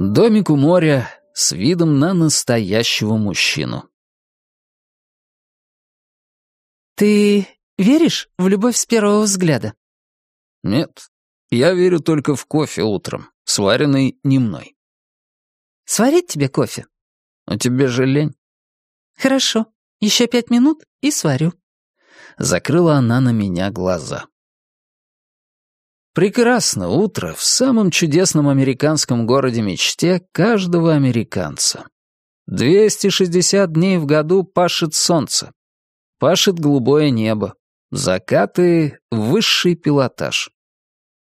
Домик у моря с видом на настоящего мужчину. «Ты веришь в любовь с первого взгляда?» «Нет, я верю только в кофе утром, сваренный не мной». «Сварить тебе кофе?» «А тебе же лень». «Хорошо, еще пять минут и сварю». Закрыла она на меня глаза. Прекрасно утро в самом чудесном американском городе-мечте каждого американца. 260 дней в году пашет солнце. Пашет голубое небо. Закаты — высший пилотаж.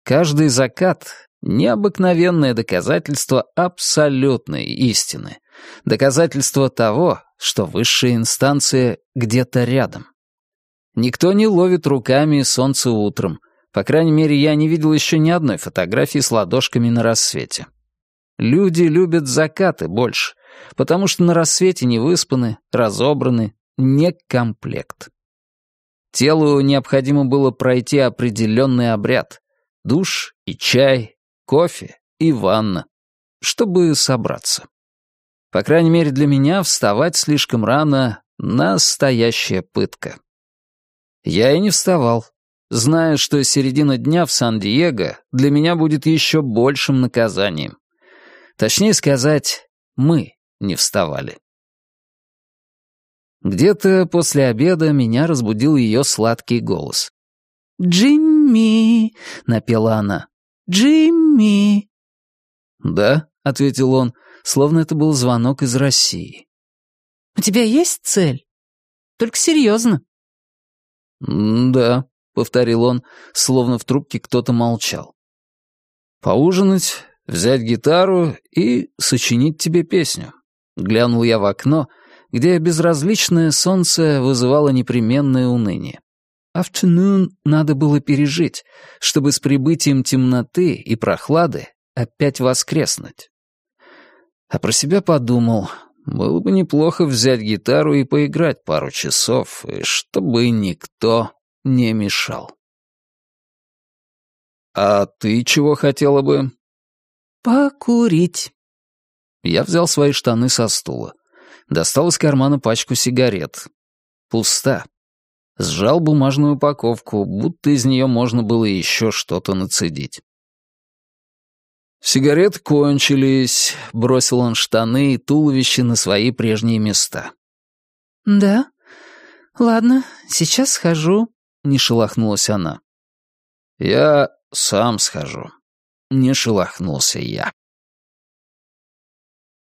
Каждый закат — необыкновенное доказательство абсолютной истины. Доказательство того, что высшая инстанция где-то рядом. Никто не ловит руками солнце утром, по крайней мере, я не видел еще ни одной фотографии с ладошками на рассвете. Люди любят закаты больше, потому что на рассвете не выспаны, разобраны, не комплект. Телу необходимо было пройти определенный обряд — душ и чай, кофе и ванна, чтобы собраться. По крайней мере, для меня вставать слишком рано — настоящая пытка. Я и не вставал, зная, что середина дня в Сан-Диего для меня будет еще большим наказанием. Точнее сказать, мы не вставали. Где-то после обеда меня разбудил ее сладкий голос. «Джимми!» — напела она. «Джимми!» «Да», — ответил он, словно это был звонок из России. «У тебя есть цель? Только серьезно?» «Да», повторил он, словно в трубке кто-то молчал. «Поужинать, взять гитару и сочинить тебе песню». Глянул я в окно, где безразличное солнце вызывало непременное уныние. Afternoon надо было пережить, чтобы с прибытием темноты и прохлады опять воскреснуть. А про себя подумал, было бы неплохо взять гитару и поиграть пару часов, и чтобы никто не мешал. «А ты чего хотела бы?» «Покурить». Я взял свои штаны со стула. Достал из кармана пачку сигарет. Пуста. Сжал бумажную упаковку, будто из нее можно было еще что-то нацедить. «Сигареты кончились», — бросил он штаны и туловище на свои прежние места. «Да? Ладно, сейчас схожу не шелохнулась она. «Я сам схожу», — не шелохнулся я.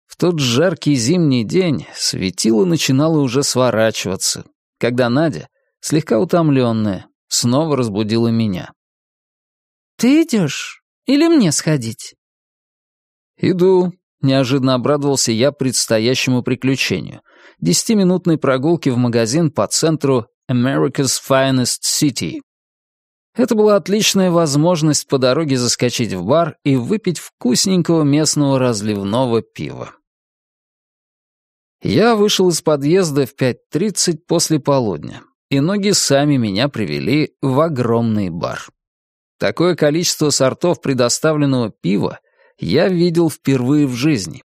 В тот жаркий зимний день светило начинало уже сворачиваться, когда Надя, слегка утомленная, снова разбудила меня. «Ты идешь? Или мне сходить?» «Иду», — неожиданно обрадовался я предстоящему приключению. Десятиминутной прогулки в магазин по центру America's Finest City. Это была отличная возможность по дороге заскочить в бар и выпить вкусненького местного разливного пива. Я вышел из подъезда в 5.30 после полудня, и ноги сами меня привели в огромный бар. Такое количество сортов предоставленного пива я видел впервые в жизни.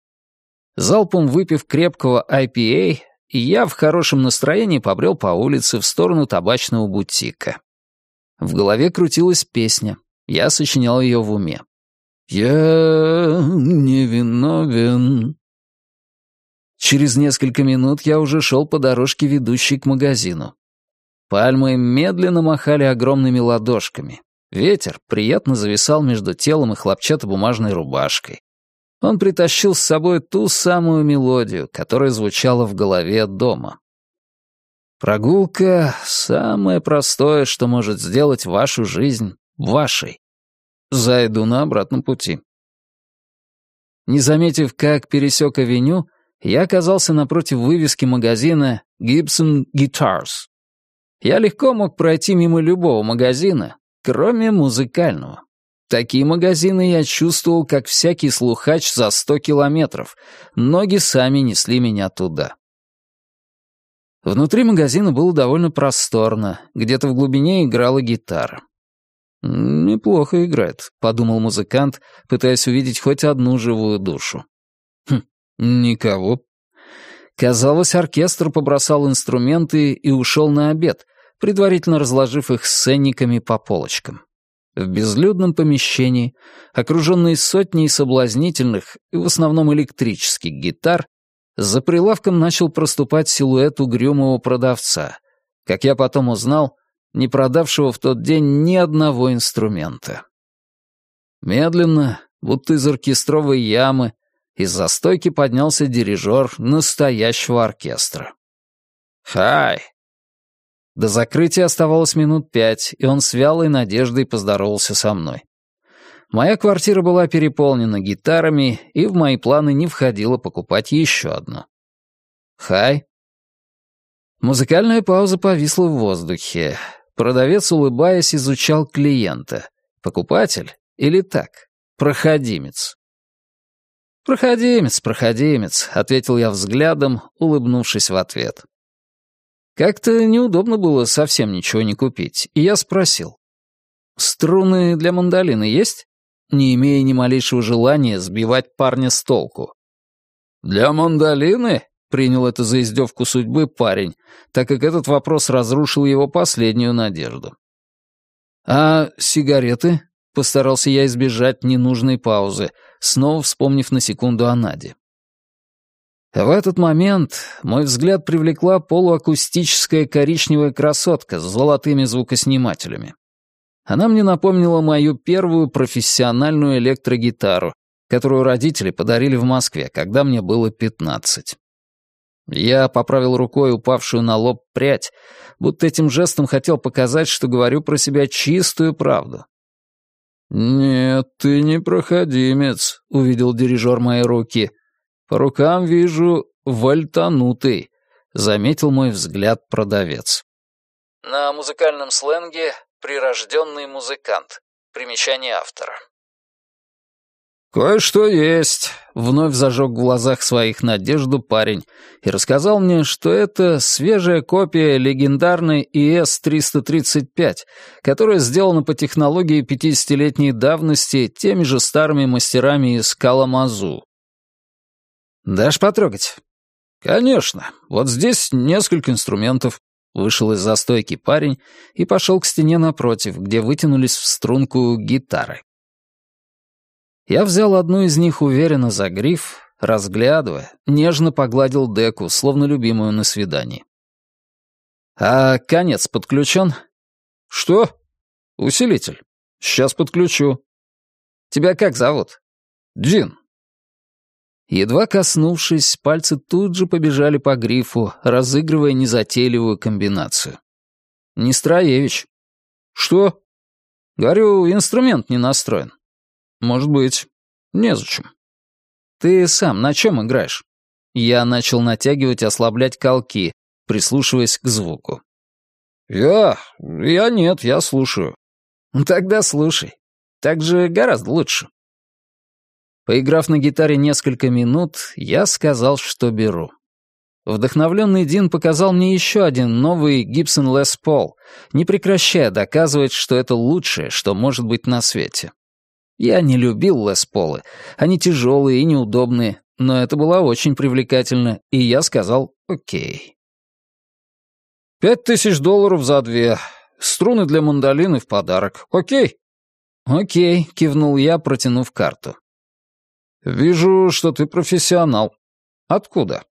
Залпом выпив крепкого IPA, и я в хорошем настроении побрел по улице в сторону табачного бутика. В голове крутилась песня. Я сочинял ее в уме. «Я невиновен». Через несколько минут я уже шел по дорожке, ведущей к магазину. Пальмы медленно махали огромными ладошками. Ветер приятно зависал между телом и хлопчатобумажной рубашкой. Он притащил с собой ту самую мелодию, которая звучала в голове дома. Прогулка — самое простое, что может сделать вашу жизнь вашей. Зайду на обратном пути. Не заметив, как пересек авеню, я оказался напротив вывески магазина Gibson Guitars. Я легко мог пройти мимо любого магазина, кроме музыкального. Такие магазины я чувствовал, как всякий слухач за сто километров. Ноги сами несли меня туда. Внутри магазина было довольно просторно, где-то в глубине играла гитара. «Неплохо играет», — подумал музыкант, пытаясь увидеть хоть одну живую душу. «Хм, никого». Казалось, оркестр побросал инструменты и ушел на обед, предварительно разложив их с ценниками по полочкам. В безлюдном помещении, окруженный сотней соблазнительных и в основном электрических гитар, за прилавком начал проступать силуэт угрюмого продавца. Как я потом узнал, не продавшего в тот день ни одного инструмента. Медленно, будто из оркестровой ямы, из-за стойки поднялся дирижер настоящего оркестра. «Хай!» До закрытия оставалось минут пять, и он с вялой надеждой поздоровался со мной. Моя квартира была переполнена гитарами, и в мои планы не входило покупать еще одну. «Хай!» Музыкальная пауза повисла в воздухе. Продавец, улыбаясь, изучал клиента. Покупатель или так? Проходимец. «Проходимец, проходимец», — ответил я взглядом, улыбнувшись в ответ. Как-то неудобно было совсем ничего не купить, и я спросил. «Струны для мандолины есть?» не имея ни малейшего желания сбивать парня с толку. «Для мандолины?» Принял это за издевку судьбы парень, так как этот вопрос разрушил его последнюю надежду. «А сигареты?» — постарался я избежать ненужной паузы, снова вспомнив на секунду о Наде. В этот момент мой взгляд привлекла полуакустическая коричневая красотка с золотыми звукоснимателями. Она мне напомнила мою первую профессиональную электрогитару, которую родители подарили в Москве, когда мне было пятнадцать. Я поправил рукой упавшую на лоб прядь, будто этим жестом хотел показать, что говорю про себя чистую правду. «Нет, ты не проходимец», — увидел дирижер мои руки. «По рукам вижу вальтанутый», — заметил мой взгляд продавец. На музыкальном сленге «прирожденный музыкант». Примечание автора. «Кое-что есть», — вновь зажег в глазах своих надежду парень и рассказал мне, что это свежая копия легендарной ИС-335, которая сделана по технологии 50-летней давности теми же старыми мастерами из Каламазу. «Дашь потрогать?» «Конечно. Вот здесь несколько инструментов». Вышел из застойки парень и пошел к стене напротив, где вытянулись в струнку гитары. Я взял одну из них уверенно за гриф, разглядывая, нежно погладил деку, словно любимую на свидании. «А конец подключен?» «Что?» «Усилитель. Сейчас подключу». «Тебя как зовут?» «Джин». Едва коснувшись, пальцы тут же побежали по грифу, разыгрывая незатейливую комбинацию. «Нестроевич». «Что?» «Говорю, инструмент не настроен. «Может быть. Незачем». «Ты сам на чем играешь?» Я начал натягивать ослаблять колки, прислушиваясь к звуку. «Я... я нет, я слушаю». «Тогда слушай. Так же гораздо лучше». Поиграв на гитаре несколько минут, я сказал, что беру. Вдохновленный Дин показал мне еще один новый Gibson Les Paul, не прекращая доказывать, что это лучшее, что может быть на свете. Я не любил Лес Полы. Они тяжелые и неудобные, но это было очень привлекательно, и я сказал «Окей». «Пять тысяч долларов за две. Струны для мандолины в подарок. Окей?» «Окей», — кивнул я, протянув карту. «Вижу, что ты профессионал. Откуда?»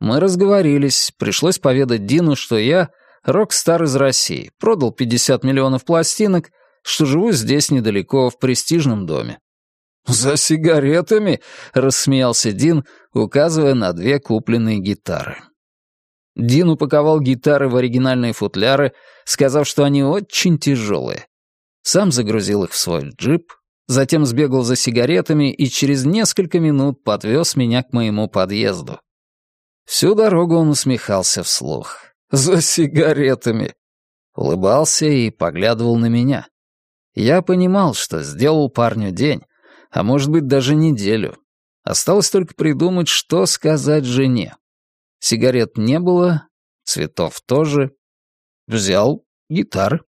Мы разговорились, пришлось поведать Дину, что я рок-стар из России, продал 50 миллионов пластинок — что живу здесь недалеко, в престижном доме». «За сигаретами?» — рассмеялся Дин, указывая на две купленные гитары. Дин упаковал гитары в оригинальные футляры, сказав, что они очень тяжелые. Сам загрузил их в свой джип, затем сбегал за сигаретами и через несколько минут подвез меня к моему подъезду. Всю дорогу он усмехался вслух. «За сигаретами!» Улыбался и поглядывал на меня. Я понимал, что сделал парню день, а может быть даже неделю. Осталось только придумать, что сказать жене. Сигарет не было, цветов тоже. Взял гитары.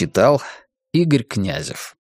Читал Игорь Князев